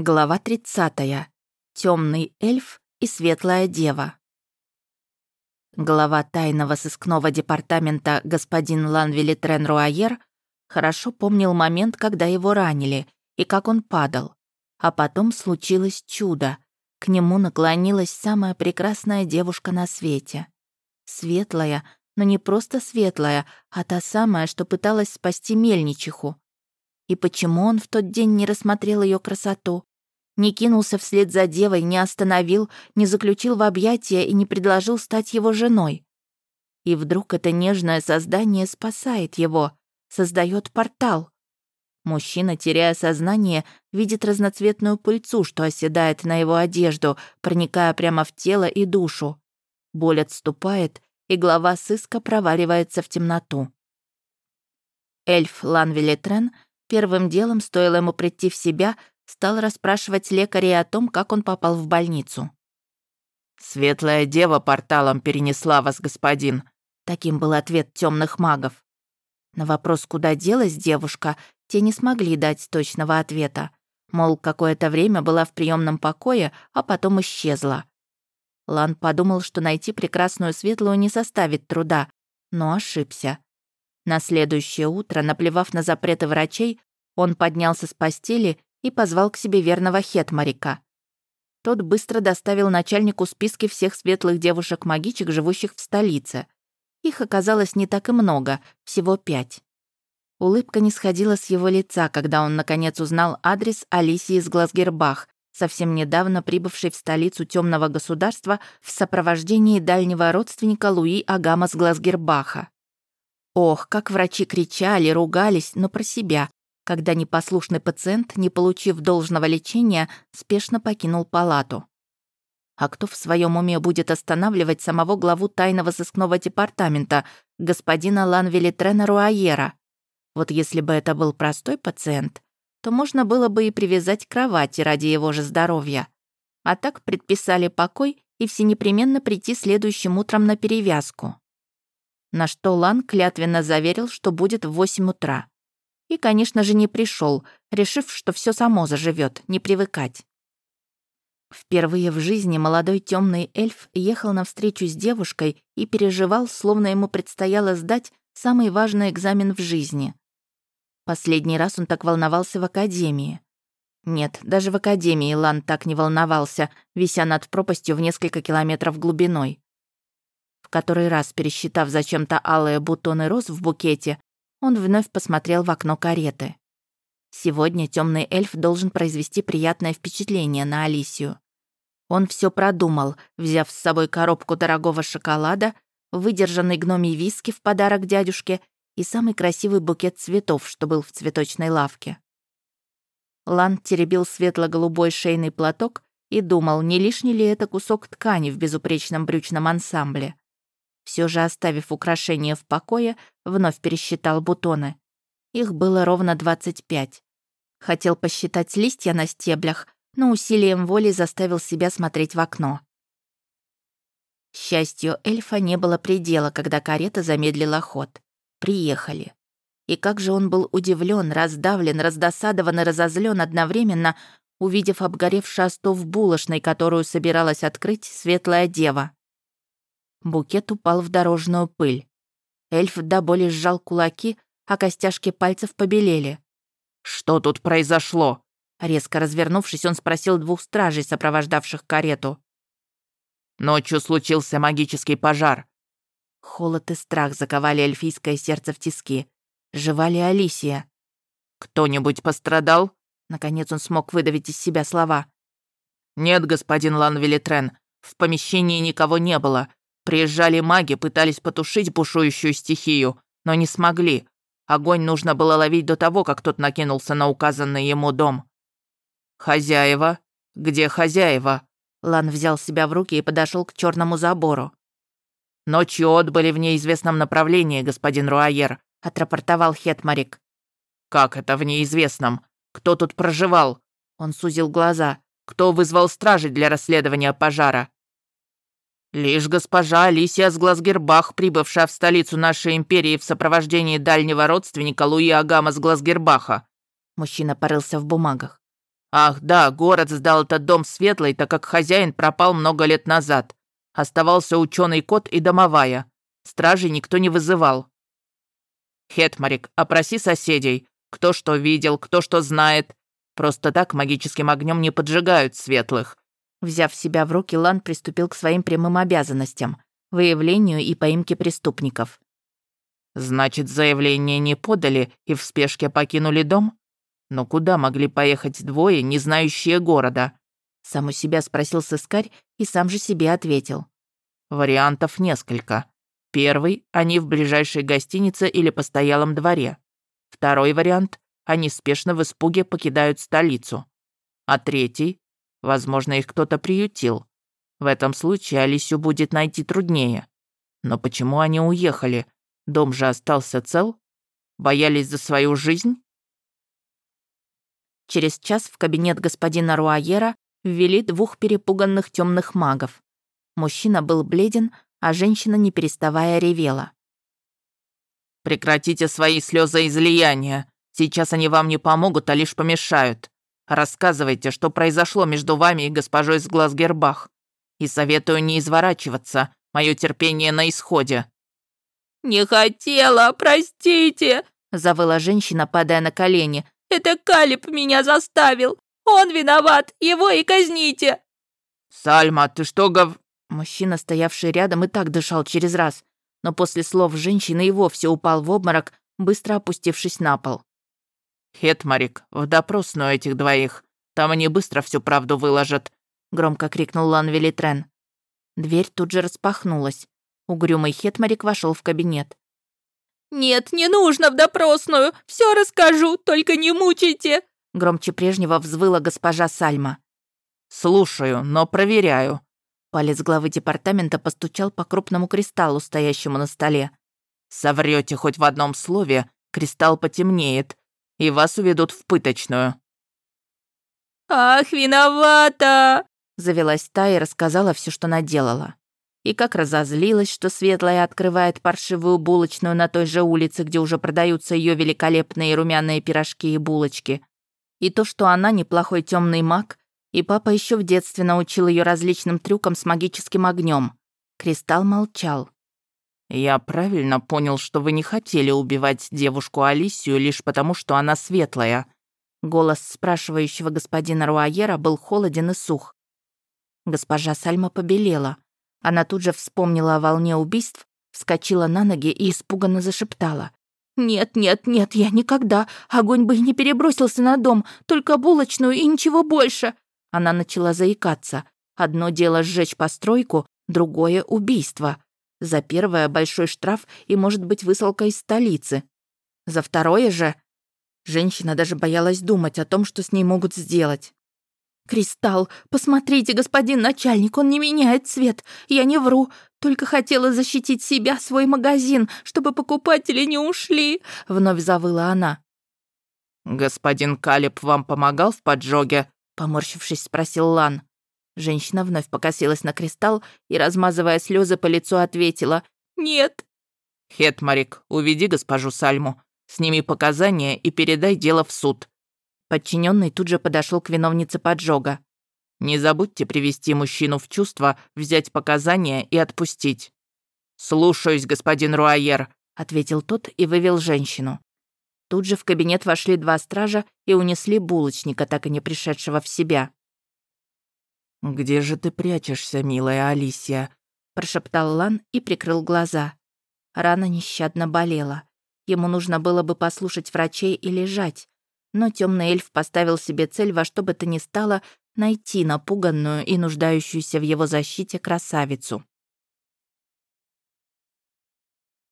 Глава 30. Темный эльф и светлая дева. Глава тайного сыскного департамента господин Ланвили Трен-Руайер хорошо помнил момент, когда его ранили, и как он падал. А потом случилось чудо. К нему наклонилась самая прекрасная девушка на свете. Светлая, но не просто светлая, а та самая, что пыталась спасти мельничиху. И почему он в тот день не рассмотрел ее красоту? Не кинулся вслед за девой, не остановил, не заключил в объятия и не предложил стать его женой. И вдруг это нежное создание спасает его, создает портал. Мужчина, теряя сознание, видит разноцветную пыльцу, что оседает на его одежду, проникая прямо в тело и душу. Боль отступает, и глава сыска проваливается в темноту. Эльф Ланвилетрен первым делом, стоило ему прийти в себя, стал расспрашивать лекаря о том, как он попал в больницу. «Светлая дева порталом перенесла вас, господин», — таким был ответ темных магов. На вопрос, куда делась девушка, те не смогли дать точного ответа. Мол, какое-то время была в приемном покое, а потом исчезла. Лан подумал, что найти прекрасную светлую не составит труда, но ошибся. На следующее утро, наплевав на запреты врачей, он поднялся с постели и позвал к себе верного Хетмарика. Тот быстро доставил начальнику списки всех светлых девушек-магичек, живущих в столице. Их оказалось не так и много, всего пять. Улыбка не сходила с его лица, когда он наконец узнал адрес Алисии из Глазгербах, совсем недавно прибывшей в столицу темного государства в сопровождении дальнего родственника Луи Агама с Глазгербаха. Ох, как врачи кричали, ругались, но про себя, когда непослушный пациент, не получив должного лечения, спешно покинул палату. А кто в своем уме будет останавливать самого главу тайного сыскного департамента, господина Ланвели Трена Руайера? Вот если бы это был простой пациент, то можно было бы и привязать к кровати ради его же здоровья. А так предписали покой и всенепременно прийти следующим утром на перевязку. На что Лан клятвенно заверил, что будет в 8 утра. И, конечно же, не пришел, решив, что все само заживет, не привыкать. Впервые в жизни молодой темный эльф ехал навстречу с девушкой и переживал, словно ему предстояло сдать самый важный экзамен в жизни. Последний раз он так волновался в академии. Нет, даже в академии Лан так не волновался, вися над пропастью в несколько километров глубиной. В который раз, пересчитав зачем-то алые бутоны роз в букете, он вновь посмотрел в окно кареты. Сегодня темный эльф должен произвести приятное впечатление на Алисию. Он все продумал, взяв с собой коробку дорогого шоколада, выдержанный гномий виски в подарок дядюшке и самый красивый букет цветов, что был в цветочной лавке. Лан теребил светло-голубой шейный платок и думал, не лишний ли это кусок ткани в безупречном брючном ансамбле. Все же, оставив украшения в покое, вновь пересчитал бутоны. Их было ровно 25. Хотел посчитать листья на стеблях, но усилием воли заставил себя смотреть в окно. счастью, эльфа не было предела, когда карета замедлила ход. Приехали. И как же он был удивлен, раздавлен, раздосадован и разозлен одновременно, увидев обгоревший остов булочной, которую собиралась открыть светлая дева. Букет упал в дорожную пыль. Эльф до боли сжал кулаки, а костяшки пальцев побелели. «Что тут произошло?» Резко развернувшись, он спросил двух стражей, сопровождавших карету. «Ночью случился магический пожар». Холод и страх заковали эльфийское сердце в тиски. Жива ли Алисия? «Кто-нибудь пострадал?» Наконец он смог выдавить из себя слова. «Нет, господин Ланвелитрен, в помещении никого не было. Приезжали маги, пытались потушить бушующую стихию, но не смогли. Огонь нужно было ловить до того, как тот накинулся на указанный ему дом. «Хозяева? Где хозяева?» Лан взял себя в руки и подошел к черному забору. «Ночью отбыли в неизвестном направлении, господин Руайер», — отрапортовал Хетмарик. «Как это в неизвестном? Кто тут проживал?» Он сузил глаза. «Кто вызвал стражи для расследования пожара?» Лишь госпожа Алисия Сглазгербах, прибывшая в столицу нашей империи в сопровождении дальнего родственника Луи Агама Сглазгербаха. Мужчина порылся в бумагах. Ах, да, город сдал этот дом светлый, так как хозяин пропал много лет назад. Оставался ученый кот и домовая. Стражей никто не вызывал. Хетмарик, опроси соседей. Кто что видел, кто что знает. Просто так магическим огнем не поджигают светлых. Взяв себя в руки, Лан приступил к своим прямым обязанностям — выявлению и поимке преступников. «Значит, заявление не подали и в спешке покинули дом? Но куда могли поехать двое, не знающие города?» Сам у себя спросил сыскарь и сам же себе ответил. «Вариантов несколько. Первый — они в ближайшей гостинице или постоялом дворе. Второй вариант — они спешно в испуге покидают столицу. А третий Возможно, их кто-то приютил. В этом случае Алисю будет найти труднее. Но почему они уехали? Дом же остался цел? Боялись за свою жизнь? Через час в кабинет господина Руаера ввели двух перепуганных темных магов. Мужчина был бледен, а женщина, не переставая, ревела. «Прекратите свои слезоизлияния. Сейчас они вам не помогут, а лишь помешают. Рассказывайте, что произошло между вами и госпожой с глаз Гербах. И советую не изворачиваться. Мое терпение на исходе». «Не хотела, простите!» — завыла женщина, падая на колени. «Это Калиб меня заставил! Он виноват! Его и казните!» «Сальма, ты что гов...» Мужчина, стоявший рядом, и так дышал через раз, но после слов женщины и вовсе упал в обморок, быстро опустившись на пол. «Хетмарик, в допросную этих двоих. Там они быстро всю правду выложат», — громко крикнул Лан Велитрен. Дверь тут же распахнулась. Угрюмый Хетмарик вошел в кабинет. «Нет, не нужно в допросную. Все расскажу, только не мучайте!» Громче прежнего взвыла госпожа Сальма. «Слушаю, но проверяю». Палец главы департамента постучал по крупному кристаллу, стоящему на столе. «Соврете хоть в одном слове, кристалл потемнеет, и вас уведут в пыточную». «Ах, виновата!» Завелась та и рассказала все, что наделала. И как разозлилась, что Светлая открывает паршивую булочную на той же улице, где уже продаются ее великолепные румяные пирожки и булочки. И то, что она неплохой темный маг, и папа еще в детстве научил ее различным трюкам с магическим огнем. Кристалл молчал. «Я правильно понял, что вы не хотели убивать девушку Алисию лишь потому, что она светлая?» Голос спрашивающего господина Руаера был холоден и сух. Госпожа Сальма побелела. Она тут же вспомнила о волне убийств, вскочила на ноги и испуганно зашептала. «Нет, нет, нет, я никогда. Огонь бы не перебросился на дом, только булочную и ничего больше». Она начала заикаться. Одно дело сжечь постройку, другое — убийство. За первое большой штраф и, может быть, высылка из столицы. За второе же... Женщина даже боялась думать о том, что с ней могут сделать. «Кристалл, посмотрите, господин начальник, он не меняет цвет. Я не вру, только хотела защитить себя, свой магазин, чтобы покупатели не ушли», — вновь завыла она. «Господин Калеб вам помогал в поджоге?» — поморщившись, спросил Лан. Женщина вновь покосилась на кристалл и, размазывая слезы по лицу, ответила «Нет». «Хетмарик, уведи госпожу Сальму, сними показания и передай дело в суд». Подчиненный тут же подошел к виновнице поджога. «Не забудьте привести мужчину в чувство, взять показания и отпустить». «Слушаюсь, господин Руайер», — ответил тот и вывел женщину. Тут же в кабинет вошли два стража и унесли булочника, так и не пришедшего в себя. «Где же ты прячешься, милая Алисия?» прошептал Лан и прикрыл глаза. Рана нещадно болела. Ему нужно было бы послушать врачей и лежать. Но темный эльф поставил себе цель во что бы то ни стало найти напуганную и нуждающуюся в его защите красавицу.